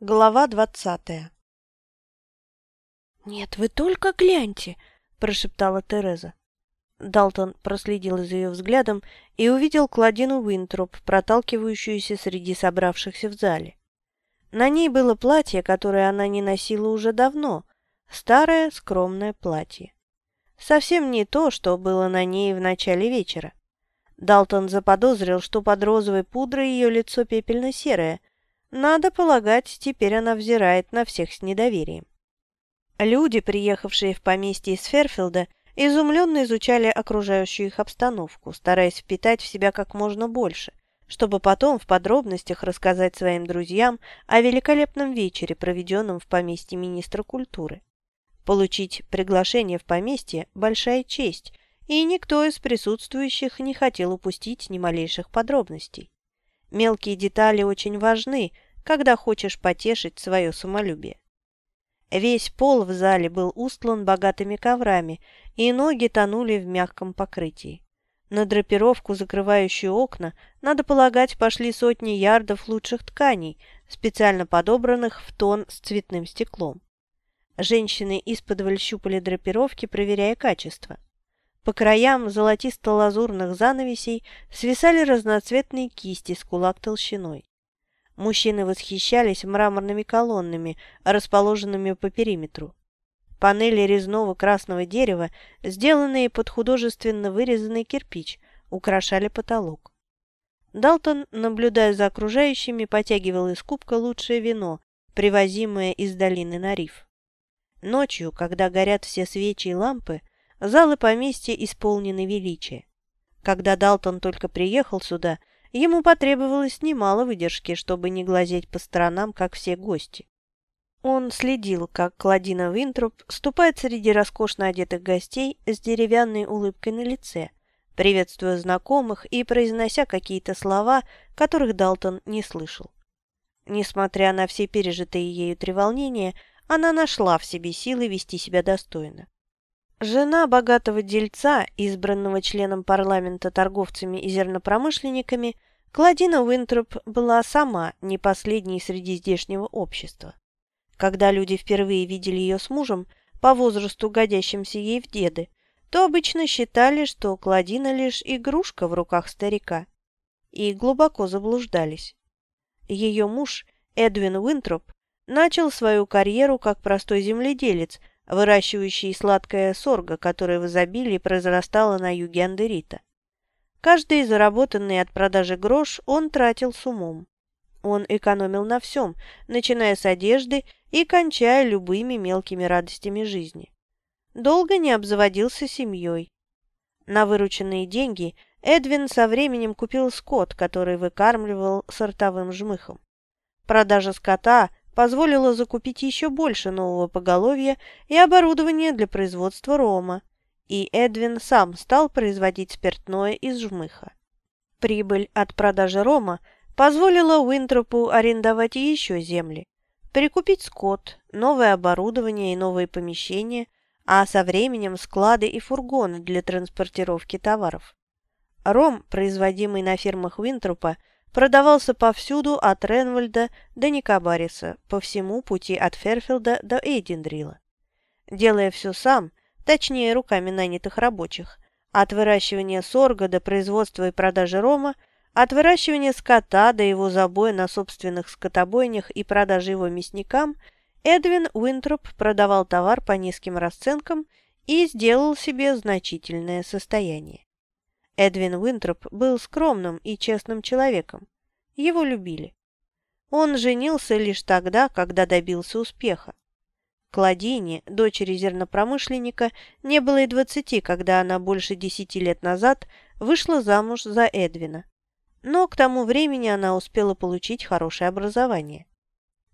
Глава двадцатая «Нет, вы только гляньте!» – прошептала Тереза. Далтон проследил за ее взглядом и увидел Кладину Уинтроп, проталкивающуюся среди собравшихся в зале. На ней было платье, которое она не носила уже давно, старое скромное платье. Совсем не то, что было на ней в начале вечера. Далтон заподозрил, что под розовой пудрой ее лицо пепельно-серое. Надо полагать, теперь она взирает на всех с недоверием. Люди, приехавшие в поместье из Ферфилда, изумленно изучали окружающую их обстановку, стараясь впитать в себя как можно больше, чтобы потом в подробностях рассказать своим друзьям о великолепном вечере, проведенном в поместье министра культуры. Получить приглашение в поместье – большая честь, и никто из присутствующих не хотел упустить ни малейших подробностей. Мелкие детали очень важны, когда хочешь потешить свое самолюбие. Весь пол в зале был устлан богатыми коврами, и ноги тонули в мягком покрытии. На драпировку, закрывающую окна, надо полагать, пошли сотни ярдов лучших тканей, специально подобранных в тон с цветным стеклом. Женщины из-под щупали драпировки, проверяя качество. По краям золотисто-лазурных занавесей свисали разноцветные кисти с кулак толщиной. Мужчины восхищались мраморными колоннами, расположенными по периметру. Панели резного красного дерева, сделанные под художественно вырезанный кирпич, украшали потолок. Далтон, наблюдая за окружающими, потягивал из кубка лучшее вино, привозимое из долины на риф. Ночью, когда горят все свечи и лампы, Залы поместья исполнены величия. Когда Далтон только приехал сюда, ему потребовалось немало выдержки, чтобы не глазеть по сторонам, как все гости. Он следил, как Кладина Винтроп ступает среди роскошно одетых гостей с деревянной улыбкой на лице, приветствуя знакомых и произнося какие-то слова, которых Далтон не слышал. Несмотря на все пережитые ею треволнения, она нашла в себе силы вести себя достойно. Жена богатого дельца, избранного членом парламента торговцами и зернопромышленниками, Кладина Уинтроп была сама не последней среди здешнего общества. Когда люди впервые видели ее с мужем, по возрасту годящимся ей в деды, то обычно считали, что Кладина лишь игрушка в руках старика, и глубоко заблуждались. Ее муж, Эдвин Уинтроп, начал свою карьеру как простой земледелец – выращивающий сладкое сорго, которое в изобилии произрастало на юге Андерита. Каждый заработанный от продажи грош он тратил с умом. Он экономил на всем, начиная с одежды и кончая любыми мелкими радостями жизни. Долго не обзаводился семьей. На вырученные деньги Эдвин со временем купил скот, который выкармливал сортовым жмыхом. Продажа скота позволило закупить еще больше нового поголовья и оборудования для производства рома, и Эдвин сам стал производить спиртное из жмыха. Прибыль от продажи рома позволила Уинтропу арендовать еще земли, прикупить скот, новое оборудование и новые помещения, а со временем склады и фургоны для транспортировки товаров. Ром, производимый на фермах Уинтропа, продавался повсюду от Ренвальда до Никабариса, по всему пути от Ферфилда до Эйдендрила. Делая все сам, точнее руками нанятых рабочих, от выращивания сорга до производства и продажи рома, от выращивания скота до его забоя на собственных скотобойнях и продажи его мясникам, Эдвин Уинтроп продавал товар по низким расценкам и сделал себе значительное состояние. Эдвин Уинтроп был скромным и честным человеком. Его любили. Он женился лишь тогда, когда добился успеха. Кладине, дочери зернопромышленника, не было и двадцати, когда она больше десяти лет назад вышла замуж за Эдвина. Но к тому времени она успела получить хорошее образование.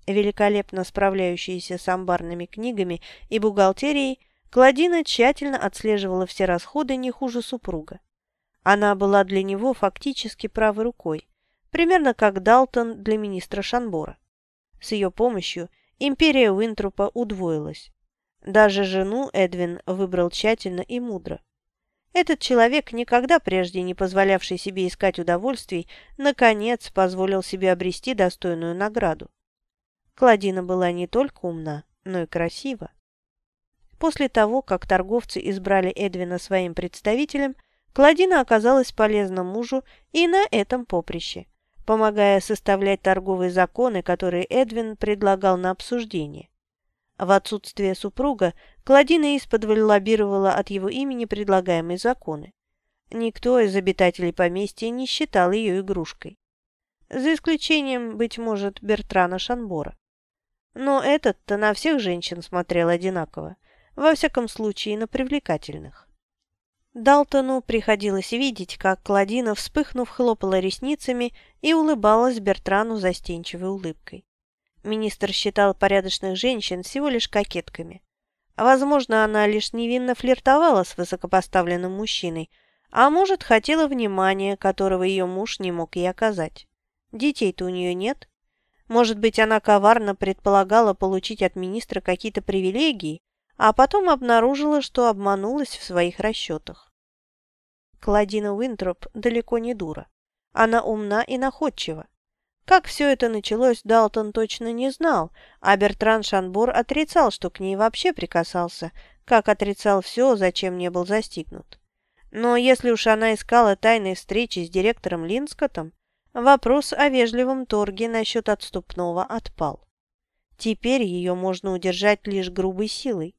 Великолепно справляющаяся с амбарными книгами и бухгалтерией, Кладина тщательно отслеживала все расходы не хуже супруга. Она была для него фактически правой рукой, примерно как Далтон для министра Шанбора. С ее помощью империя Уинтрупа удвоилась. Даже жену Эдвин выбрал тщательно и мудро. Этот человек, никогда прежде не позволявший себе искать удовольствий, наконец позволил себе обрести достойную награду. Кладина была не только умна, но и красива. После того, как торговцы избрали Эдвина своим представителем, Кладина оказалась полезна мужу и на этом поприще, помогая составлять торговые законы, которые Эдвин предлагал на обсуждение. В отсутствие супруга Кладина исподволь лоббировала от его имени предлагаемые законы. Никто из обитателей поместья не считал ее игрушкой. За исключением, быть может, Бертрана Шанбора. Но этот-то на всех женщин смотрел одинаково, во всяком случае на привлекательных. Далтону приходилось видеть, как Кладина, вспыхнув, хлопала ресницами и улыбалась Бертрану застенчивой улыбкой. Министр считал порядочных женщин всего лишь кокетками. Возможно, она лишь невинно флиртовала с высокопоставленным мужчиной, а может, хотела внимания, которого ее муж не мог ей оказать. Детей-то у нее нет. Может быть, она коварно предполагала получить от министра какие-то привилегии, а потом обнаружила, что обманулась в своих расчетах. Кладина Уинтроп далеко не дура. Она умна и находчива. Как все это началось, Далтон точно не знал, а Бертран Шанбор отрицал, что к ней вообще прикасался, как отрицал все, зачем не был застигнут. Но если уж она искала тайной встречи с директором Линскотом, вопрос о вежливом торге насчет отступного отпал. Теперь ее можно удержать лишь грубой силой.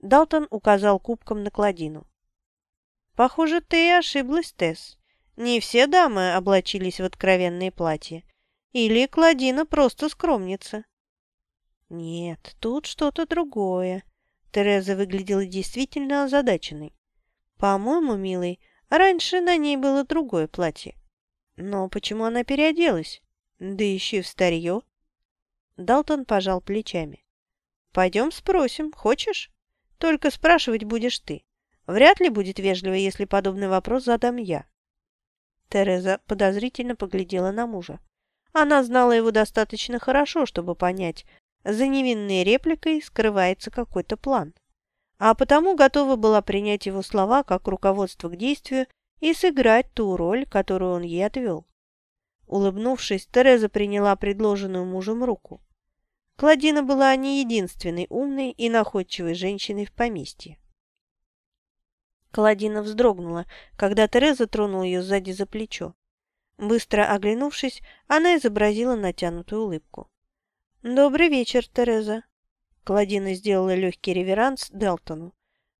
Далтон указал кубком на Кладину. «Похоже, ты и ошиблась, Тесс. Не все дамы облачились в откровенные платья. Или Кладина просто скромница. Нет, тут что-то другое. Тереза выглядела действительно озадаченной. По-моему, милый, раньше на ней было другое платье. Но почему она переоделась? Да еще в старье. Далтон пожал плечами. Пойдем спросим, хочешь? Только спрашивать будешь ты. Вряд ли будет вежливо, если подобный вопрос задам я. Тереза подозрительно поглядела на мужа. Она знала его достаточно хорошо, чтобы понять, за невинной репликой скрывается какой-то план. А потому готова была принять его слова как руководство к действию и сыграть ту роль, которую он ей отвел. Улыбнувшись, Тереза приняла предложенную мужем руку. Кладина была не единственной умной и находчивой женщиной в поместье. Кладина вздрогнула, когда Тереза тронула ее сзади за плечо. Быстро оглянувшись, она изобразила натянутую улыбку. «Добрый вечер, Тереза». Кладина сделала легкий реверанс Делтону.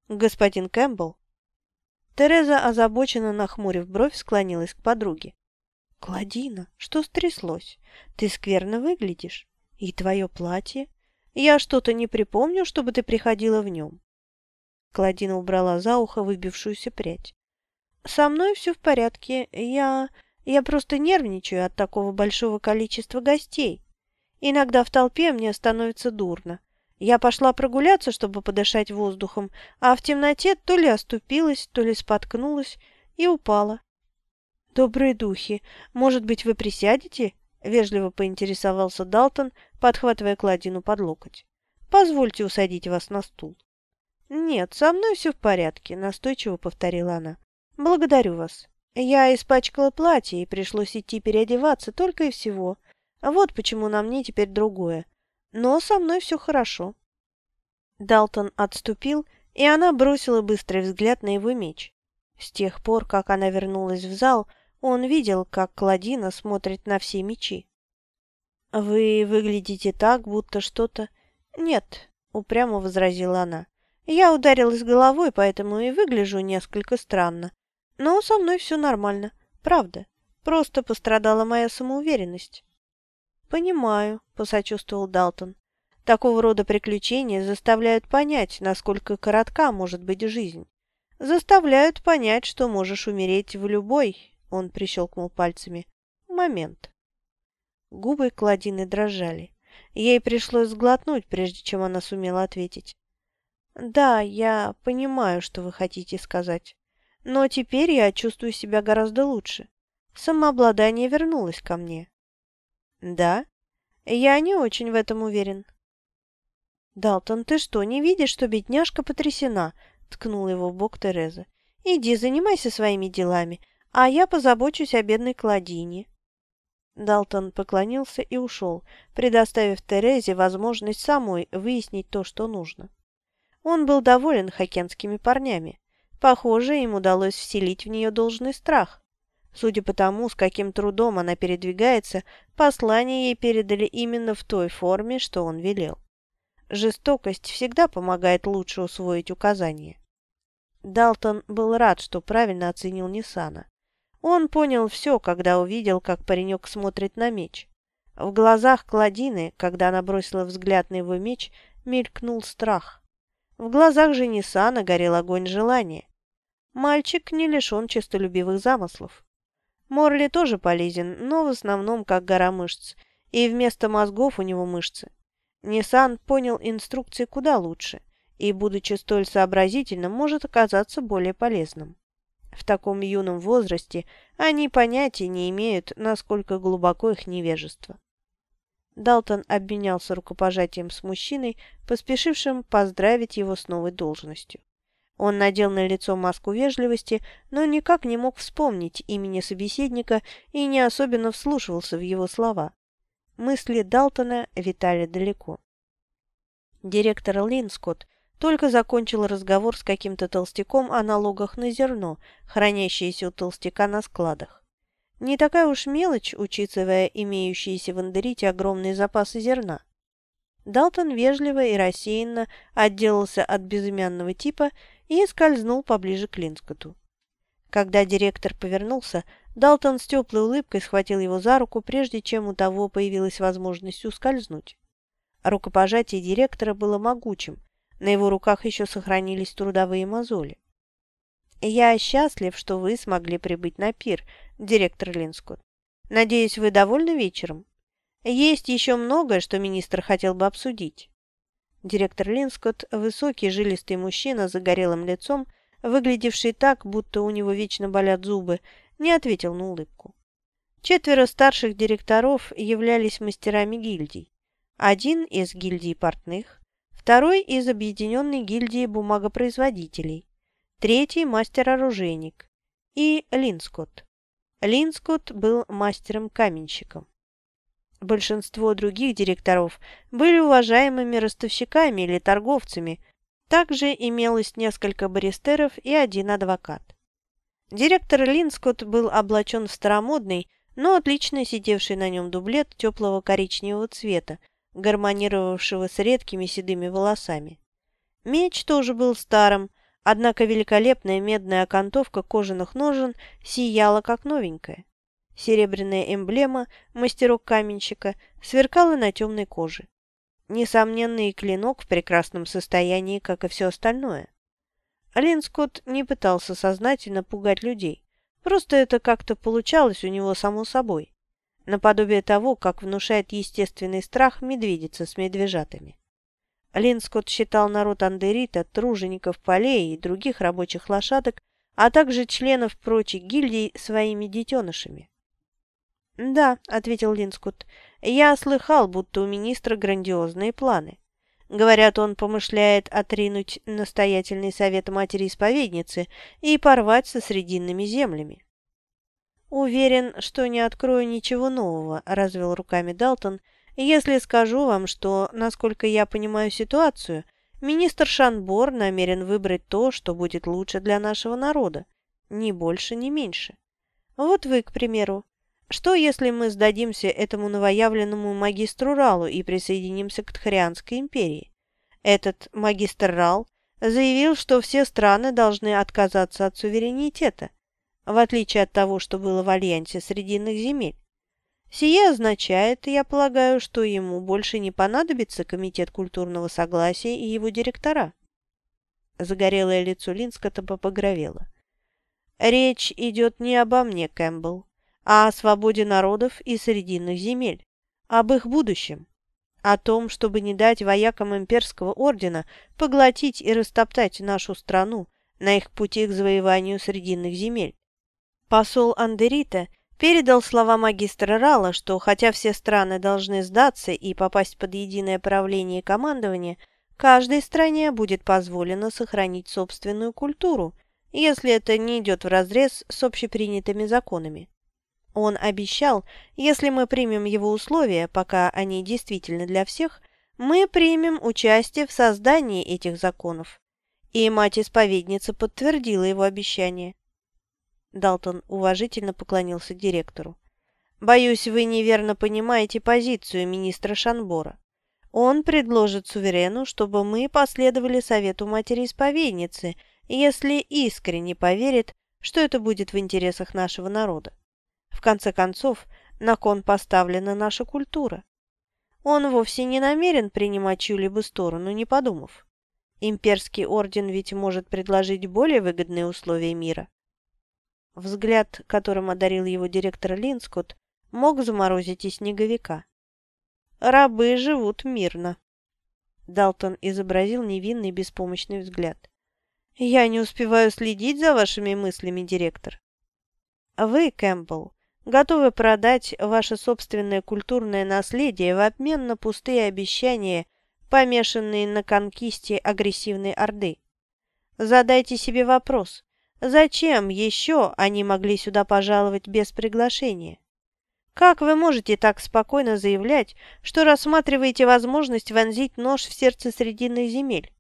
«Господин Кэмпбелл?» Тереза, озабоченно нахмурив бровь, склонилась к подруге. «Кладина, что стряслось? Ты скверно выглядишь. И твое платье? Я что-то не припомню, чтобы ты приходила в нем». Кладина убрала за ухо выбившуюся прядь. «Со мной все в порядке. Я...» Я просто нервничаю от такого большого количества гостей. Иногда в толпе мне становится дурно. Я пошла прогуляться, чтобы подышать воздухом, а в темноте то ли оступилась, то ли споткнулась и упала. «Добрые духи, может быть, вы присядете?» — вежливо поинтересовался Далтон, подхватывая кладину под локоть. «Позвольте усадить вас на стул». «Нет, со мной все в порядке», — настойчиво повторила она. «Благодарю вас. Я испачкала платье и пришлось идти переодеваться только и всего. Вот почему на мне теперь другое. Но со мной все хорошо. Далтон отступил, и она бросила быстрый взгляд на его меч. С тех пор, как она вернулась в зал, он видел, как Кладина смотрит на все мечи. «Вы выглядите так, будто что-то...» «Нет», — упрямо возразила она. «Я ударилась головой, поэтому и выгляжу несколько странно. Но со мной все нормально, правда. Просто пострадала моя самоуверенность. «Понимаю», — посочувствовал Далтон. «Такого рода приключения заставляют понять, насколько коротка может быть жизнь. Заставляют понять, что можешь умереть в любой, — он прищелкнул пальцами, — момент». Губы Кладины дрожали. Ей пришлось сглотнуть, прежде чем она сумела ответить. «Да, я понимаю, что вы хотите сказать. Но теперь я чувствую себя гораздо лучше. Самообладание вернулось ко мне. Да? Я не очень в этом уверен. Далтон, ты что, не видишь, что бедняжка потрясена? Ткнула его в бок Тереза. Иди, занимайся своими делами, а я позабочусь о бедной Кладине. Далтон поклонился и ушел, предоставив Терезе возможность самой выяснить то, что нужно. Он был доволен хоккенскими парнями. Похоже, им удалось вселить в нее должный страх. Судя по тому, с каким трудом она передвигается, послание ей передали именно в той форме, что он велел. Жестокость всегда помогает лучше усвоить указания. Далтон был рад, что правильно оценил Ниссана. Он понял все, когда увидел, как паренек смотрит на меч. В глазах Кладины, когда она бросила взгляд на его меч, мелькнул страх. В глазах же Ниссана горел огонь желания. Мальчик не лишен честолюбивых замыслов. Морли тоже полезен, но в основном как гора мышц, и вместо мозгов у него мышцы. Ниссан понял инструкции куда лучше, и, будучи столь сообразительным, может оказаться более полезным. В таком юном возрасте они понятия не имеют, насколько глубоко их невежество. Далтон обменялся рукопожатием с мужчиной, поспешившим поздравить его с новой должностью. Он надел на лицо маску вежливости, но никак не мог вспомнить имени собеседника и не особенно вслушивался в его слова. Мысли Далтона витали далеко. Директор Линскотт только закончил разговор с каким-то толстяком о налогах на зерно, хранящееся у толстяка на складах. Не такая уж мелочь, учитывая имеющиеся в Андерите огромные запасы зерна. Далтон вежливо и рассеянно отделался от безымянного типа и скользнул поближе к Линскоту. Когда директор повернулся, Далтон с теплой улыбкой схватил его за руку, прежде чем у того появилась возможность ускользнуть. Рукопожатие директора было могучим, на его руках еще сохранились трудовые мозоли. «Я счастлив, что вы смогли прибыть на пир, директор Линскот. Надеюсь, вы довольны вечером? Есть еще многое, что министр хотел бы обсудить». Директор Линскотт, высокий жилистый мужчина с загорелым лицом, выглядевший так, будто у него вечно болят зубы, не ответил на улыбку. Четверо старших директоров являлись мастерами гильдий. Один из гильдий портных, второй из объединенной гильдии бумагопроизводителей, третий мастер-оружейник и Линскотт. Линскотт был мастером-каменщиком. Большинство других директоров были уважаемыми ростовщиками или торговцами, также имелось несколько баристеров и один адвокат. Директор Линскотт был облачен в старомодный, но отлично сидевший на нем дублет теплого коричневого цвета, гармонировавшего с редкими седыми волосами. Меч тоже был старым, однако великолепная медная окантовка кожаных ножен сияла как новенькая. Серебряная эмблема мастерок-каменщика сверкала на темной коже. Несомненный клинок в прекрасном состоянии, как и все остальное. Лин Скотт не пытался сознательно пугать людей. Просто это как-то получалось у него само собой. Наподобие того, как внушает естественный страх медведица с медвежатами. Лин Скотт считал народ Андерита, тружеников полей и других рабочих лошадок, а также членов прочих гильдий своими детенышами. «Да», — ответил Линскут, — «я слыхал, будто у министра грандиозные планы. Говорят, он помышляет отринуть настоятельный совет матери-исповедницы и порвать со срединными землями». «Уверен, что не открою ничего нового», — развел руками Далтон, «если скажу вам, что, насколько я понимаю ситуацию, министр Шанбор намерен выбрать то, что будет лучше для нашего народа, ни больше, ни меньше. Вот вы, к примеру, что, если мы сдадимся этому новоявленному магистру Ралу и присоединимся к Тхарианской империи? Этот магистр Рал заявил, что все страны должны отказаться от суверенитета, в отличие от того, что было в Альянсе Срединных земель. Сие означает, я полагаю, что ему больше не понадобится Комитет культурного согласия и его директора. Загорелое лицо Линскота побагровело. Речь идет не обо мне, Кэмпбелл а о свободе народов и срединных земель, об их будущем, о том, чтобы не дать воякам имперского ордена поглотить и растоптать нашу страну на их пути к завоеванию срединных земель. Посол Андерита передал слова магистра Рала, что хотя все страны должны сдаться и попасть под единое правление и командование, каждой стране будет позволено сохранить собственную культуру, если это не идет вразрез с общепринятыми законами. Он обещал, если мы примем его условия, пока они действительны для всех, мы примем участие в создании этих законов. И мать-исповедница подтвердила его обещание. Далтон уважительно поклонился директору. «Боюсь, вы неверно понимаете позицию министра Шанбора. Он предложит суверену, чтобы мы последовали совету матери-исповедницы, если искренне поверит, что это будет в интересах нашего народа. В конце концов, на кон поставлена наша культура. Он вовсе не намерен принимать чью-либо сторону, не подумав. Имперский орден ведь может предложить более выгодные условия мира. Взгляд, которым одарил его директор Линскотт, мог заморозить и снеговика. Рабы живут мирно. Далтон изобразил невинный беспомощный взгляд. «Я не успеваю следить за вашими мыслями, директор». «Вы, Кэмпбелл, готовы продать ваше собственное культурное наследие в обмен на пустые обещания, помешанные на конкисте агрессивной Орды. Задайте себе вопрос, зачем еще они могли сюда пожаловать без приглашения? Как вы можете так спокойно заявлять, что рассматриваете возможность вонзить нож в сердце Срединных земель?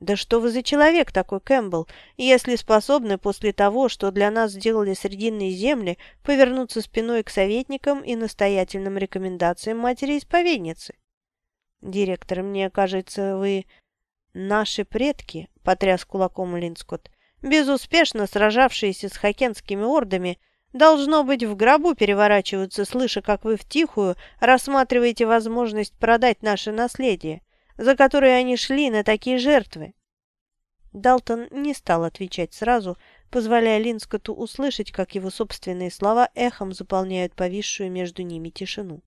Да что вы за человек такой, Кэмпбелл, если способны после того, что для нас сделали Срединные земли, повернуться спиной к советникам и настоятельным рекомендациям матери-исповедницы? Директор, мне кажется, вы... Наши предки, потряс кулаком Линскотт, безуспешно сражавшиеся с хакенскими ордами, должно быть, в гробу переворачиваются, слыша, как вы втихую рассматриваете возможность продать наше наследие за которые они шли на такие жертвы. Далтон не стал отвечать сразу, позволяя Линскоту услышать, как его собственные слова эхом заполняют повисшую между ними тишину.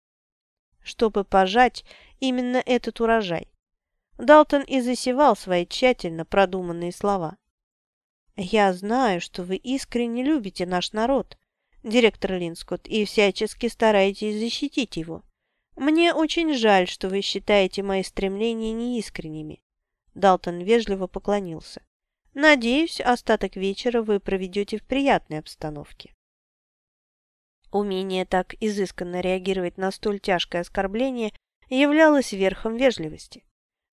Чтобы пожать именно этот урожай, Далтон и засевал свои тщательно продуманные слова. «Я знаю, что вы искренне любите наш народ, директор Линскотт, и всячески стараетесь защитить его. «Мне очень жаль, что вы считаете мои стремления неискренними». Далтон вежливо поклонился. «Надеюсь, остаток вечера вы проведете в приятной обстановке». Умение так изысканно реагировать на столь тяжкое оскорбление являлось верхом вежливости.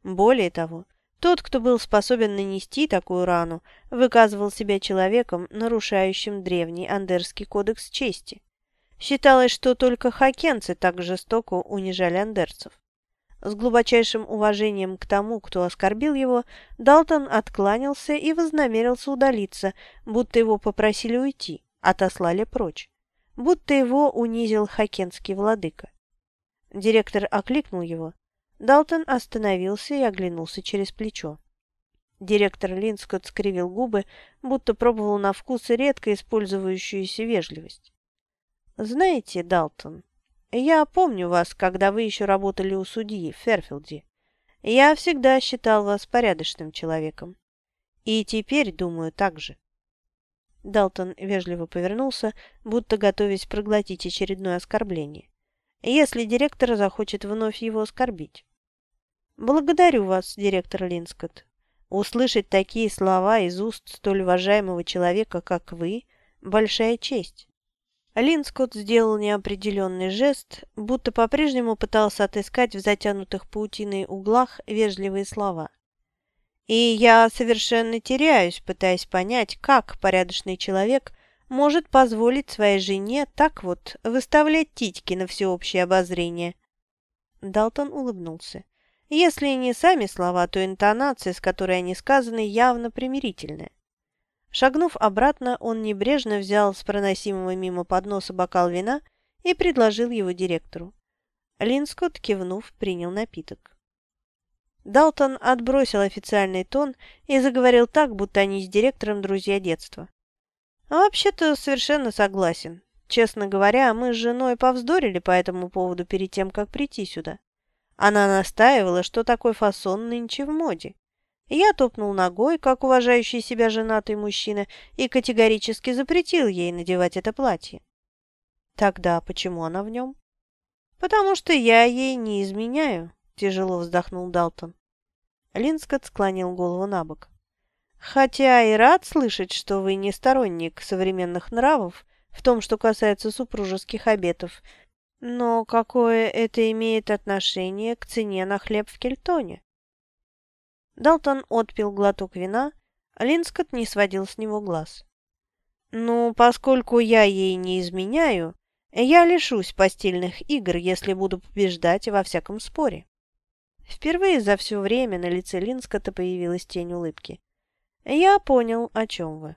Более того, тот, кто был способен нанести такую рану, выказывал себя человеком, нарушающим древний Андерский кодекс чести. Считалось, что только хакенцы так жестоко унижали андерцев. С глубочайшим уважением к тому, кто оскорбил его, Далтон откланялся и вознамерился удалиться, будто его попросили уйти, отослали прочь, будто его унизил хакенский владыка. Директор окликнул его. Далтон остановился и оглянулся через плечо. Директор Линскотт скривил губы, будто пробовал на вкус редко использующуюся вежливость. «Знаете, Далтон, я помню вас, когда вы еще работали у судьи в Ферфилде. Я всегда считал вас порядочным человеком. И теперь думаю так же». Далтон вежливо повернулся, будто готовясь проглотить очередное оскорбление. Если директор захочет вновь его оскорбить. «Благодарю вас, директор Линскотт. Услышать такие слова из уст столь уважаемого человека, как вы, большая честь». Линскотт сделал неопределенный жест, будто по-прежнему пытался отыскать в затянутых паутиной углах вежливые слова. И я совершенно теряюсь, пытаясь понять, как порядочный человек может позволить своей жене так вот выставлять титьки на всеобщее обозрение. Далтон улыбнулся. Если не сами слова, то интонация, с которой они сказаны, явно примирительная. Шагнув обратно, он небрежно взял с проносимого мимо подноса бокал вина и предложил его директору. Линскотт, кивнув, принял напиток. Далтон отбросил официальный тон и заговорил так, будто они с директором друзья детства. «Вообще-то совершенно согласен. Честно говоря, мы с женой повздорили по этому поводу перед тем, как прийти сюда. Она настаивала, что такой фасон нынче в моде. Я топнул ногой, как уважающий себя женатый мужчина, и категорически запретил ей надевать это платье. Тогда почему она в нем? Потому что я ей не изменяю, тяжело вздохнул Далтон. Линскот склонил голову на бок. Хотя и рад слышать, что вы не сторонник современных нравов, в том, что касается супружеских обетов. Но какое это имеет отношение к цене на хлеб в Кельтоне? Далтон отпил глоток вина, а Линскот не сводил с него глаз. «Ну, поскольку я ей не изменяю, я лишусь постельных игр, если буду побеждать во всяком споре». Впервые за все время на лице Линскота появилась тень улыбки. «Я понял, о чем вы».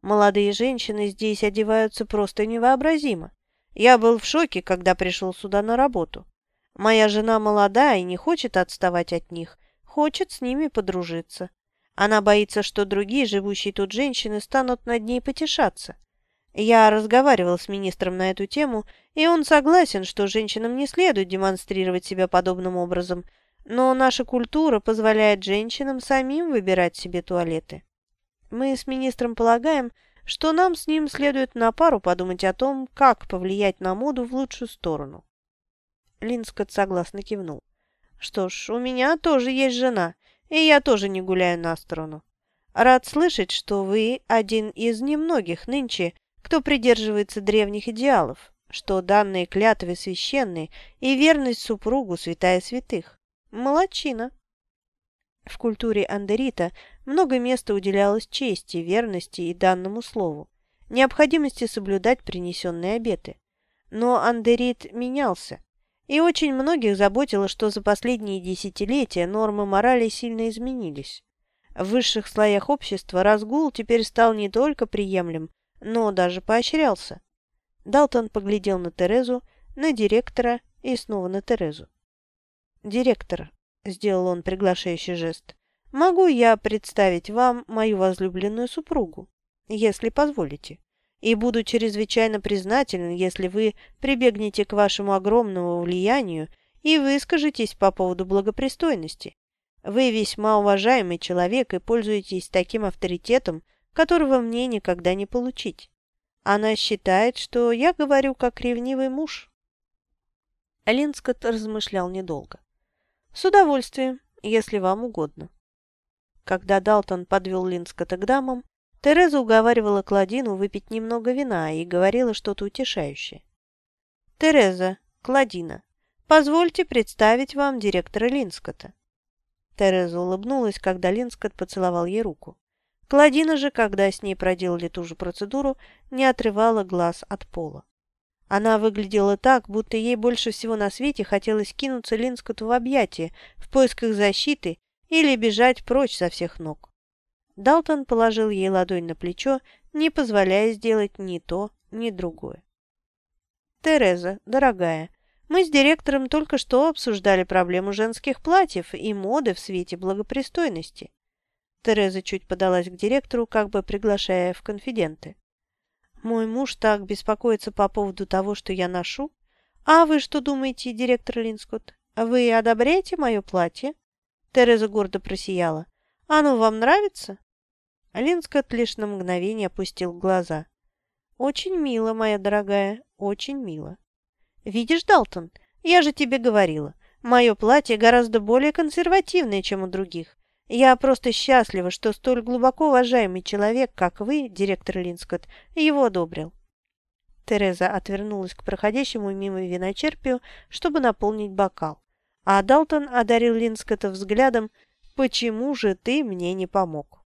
Молодые женщины здесь одеваются просто невообразимо. Я был в шоке, когда пришел сюда на работу. Моя жена молодая и не хочет отставать от них, хочет с ними подружиться. Она боится, что другие живущие тут женщины станут над ней потешаться. Я разговаривал с министром на эту тему, и он согласен, что женщинам не следует демонстрировать себя подобным образом, но наша культура позволяет женщинам самим выбирать себе туалеты. Мы с министром полагаем, что нам с ним следует на пару подумать о том, как повлиять на моду в лучшую сторону. Линскот согласно кивнул. Что ж, у меня тоже есть жена, и я тоже не гуляю на сторону. Рад слышать, что вы один из немногих нынче, кто придерживается древних идеалов, что данные клятвы священные и верность супругу святая святых. Молодчина. В культуре Андерита много места уделялось чести, верности и данному слову, необходимости соблюдать принесенные обеты. Но Андерит менялся. И очень многих заботило, что за последние десятилетия нормы морали сильно изменились. В высших слоях общества разгул теперь стал не только приемлем, но даже поощрялся. Далтон поглядел на Терезу, на директора и снова на Терезу. «Директор», — сделал он приглашающий жест, — «могу я представить вам мою возлюбленную супругу, если позволите?» и буду чрезвычайно признателен, если вы прибегнете к вашему огромному влиянию и выскажетесь по поводу благопристойности. Вы весьма уважаемый человек и пользуетесь таким авторитетом, которого мне никогда не получить. Она считает, что я говорю как ревнивый муж». Линскот размышлял недолго. «С удовольствием, если вам угодно». Когда Далтон подвел Линскота к дамам, Тереза уговаривала Кладину выпить немного вина и говорила что-то утешающее. «Тереза, Кладина, позвольте представить вам директора Линскота». Тереза улыбнулась, когда Линскот поцеловал ей руку. Кладина же, когда с ней проделали ту же процедуру, не отрывала глаз от пола. Она выглядела так, будто ей больше всего на свете хотелось кинуться Линскоту в объятия в поисках защиты или бежать прочь со всех ног. Далтон положил ей ладонь на плечо, не позволяя сделать ни то, ни другое. «Тереза, дорогая, мы с директором только что обсуждали проблему женских платьев и моды в свете благопристойности». Тереза чуть подалась к директору, как бы приглашая в конфиденты. «Мой муж так беспокоится по поводу того, что я ношу. А вы что думаете, директор Линскотт? Вы одобряете мое платье?» Тереза гордо просияла. Оно вам нравится?» Линскот лишь на мгновение опустил глаза. «Очень мило, моя дорогая, очень мило. Видишь, Далтон, я же тебе говорила, мое платье гораздо более консервативное, чем у других. Я просто счастлива, что столь глубоко уважаемый человек, как вы, директор Линскот, его одобрил». Тереза отвернулась к проходящему мимо виночерпию, чтобы наполнить бокал, а Далтон одарил Линскота взглядом, Почему же ты мне не помог?»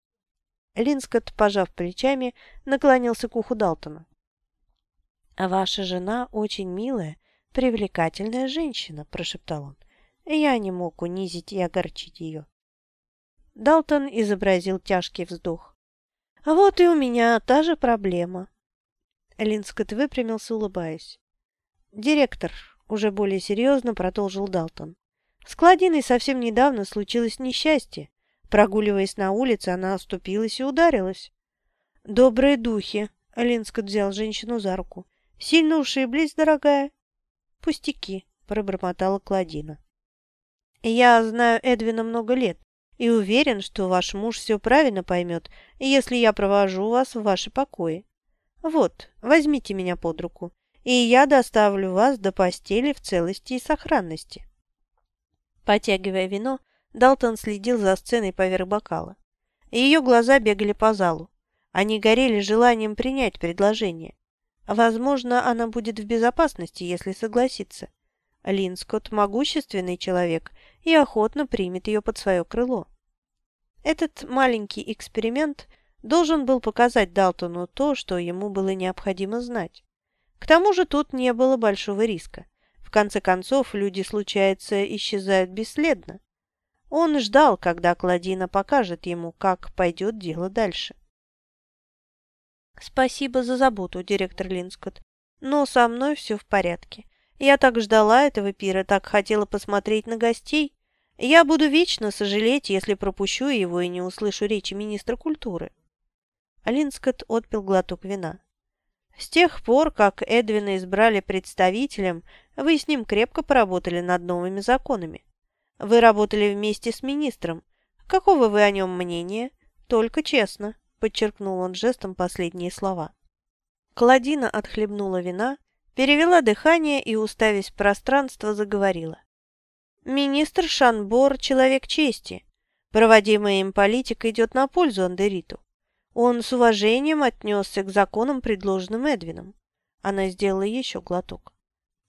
Линскот, пожав плечами, наклонился к уху Далтона. «Ваша жена очень милая, привлекательная женщина», – прошептал он. «Я не мог унизить и огорчить ее». Далтон изобразил тяжкий вздох. «Вот и у меня та же проблема». Линскот выпрямился, улыбаясь. «Директор», – уже более серьезно продолжил Далтон. С Кладиной совсем недавно случилось несчастье. Прогуливаясь на улице, она оступилась и ударилась. «Добрые духи!» — Линскот взял женщину за руку. «Сильно ушиблись, дорогая?» «Пустяки», — пробормотала Кладина. «Я знаю Эдвина много лет и уверен, что ваш муж все правильно поймет, если я провожу вас в ваши покои. Вот, возьмите меня под руку, и я доставлю вас до постели в целости и сохранности». Потягивая вино, Далтон следил за сценой поверх бокала. Ее глаза бегали по залу. Они горели желанием принять предложение. Возможно, она будет в безопасности, если согласится. Линскотт – могущественный человек и охотно примет ее под свое крыло. Этот маленький эксперимент должен был показать Далтону то, что ему было необходимо знать. К тому же тут не было большого риска. В конце концов, люди, случается, исчезают бесследно. Он ждал, когда Кладина покажет ему, как пойдет дело дальше. «Спасибо за заботу, директор Линскотт, но со мной все в порядке. Я так ждала этого пира, так хотела посмотреть на гостей. Я буду вечно сожалеть, если пропущу его и не услышу речи министра культуры». Линскотт отпил глоток вина. «С тех пор, как Эдвина избрали представителем, вы с ним крепко поработали над новыми законами. Вы работали вместе с министром. Какого вы о нем мнения? Только честно», – подчеркнул он жестом последние слова. Кладина отхлебнула вина, перевела дыхание и, уставясь в пространство, заговорила. «Министр Шанбор – человек чести. Проводимая им политика идет на пользу Андериту. Он с уважением отнесся к законам, предложенным Эдвином. Она сделала еще глоток.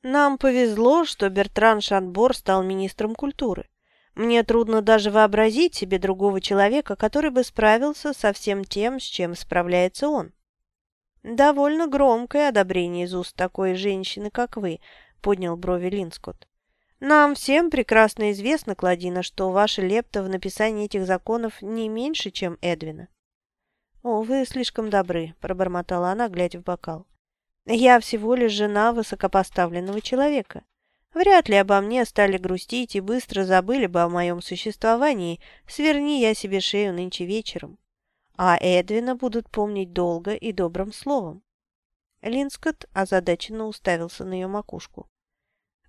Нам повезло, что Бертран Шанбор стал министром культуры. Мне трудно даже вообразить себе другого человека, который бы справился со всем тем, с чем справляется он. Довольно громкое одобрение из уст такой женщины, как вы, поднял брови Линскотт. Нам всем прекрасно известно, Кладина, что ваша лепта в написании этих законов не меньше, чем Эдвина. «О, вы слишком добры», – пробормотала она, глядя в бокал. «Я всего лишь жена высокопоставленного человека. Вряд ли обо мне стали грустить и быстро забыли бы о моем существовании, сверни я себе шею нынче вечером. А Эдвина будут помнить долго и добрым словом». Линскотт озадаченно уставился на ее макушку.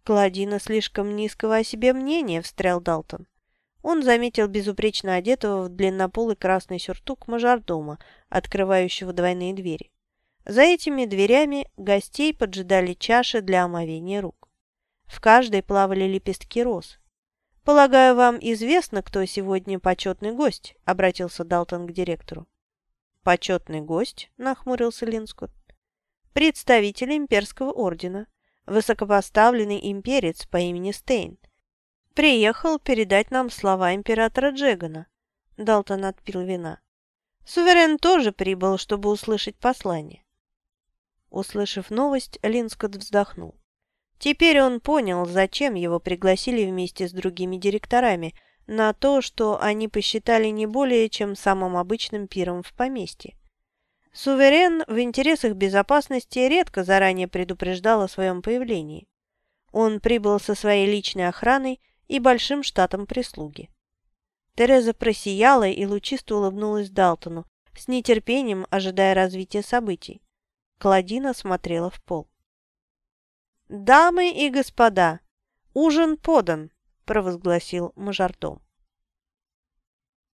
«Кладина слишком низкого о себе мнения», – встрял Далтон. Он заметил безупречно одетого в длиннополый красный сюртук мажордома, открывающего двойные двери. За этими дверями гостей поджидали чаши для омовения рук. В каждой плавали лепестки роз. «Полагаю, вам известно, кто сегодня почетный гость?» – обратился Далтон к директору. «Почетный гость?» – нахмурился Линскотт. «Представитель имперского ордена, высокопоставленный имперец по имени Стейн, Приехал передать нам слова императора Джегана. Далтон отпил вина. Суверен тоже прибыл, чтобы услышать послание. Услышав новость, Линскот вздохнул. Теперь он понял, зачем его пригласили вместе с другими директорами на то, что они посчитали не более чем самым обычным пиром в поместье. Суверен в интересах безопасности редко заранее предупреждал о своем появлении. Он прибыл со своей личной охраной и большим штатом прислуги. Тереза просияла и лучисто улыбнулась Далтону, с нетерпением ожидая развития событий. Кладина смотрела в пол. «Дамы и господа, ужин подан!» – провозгласил мажордом.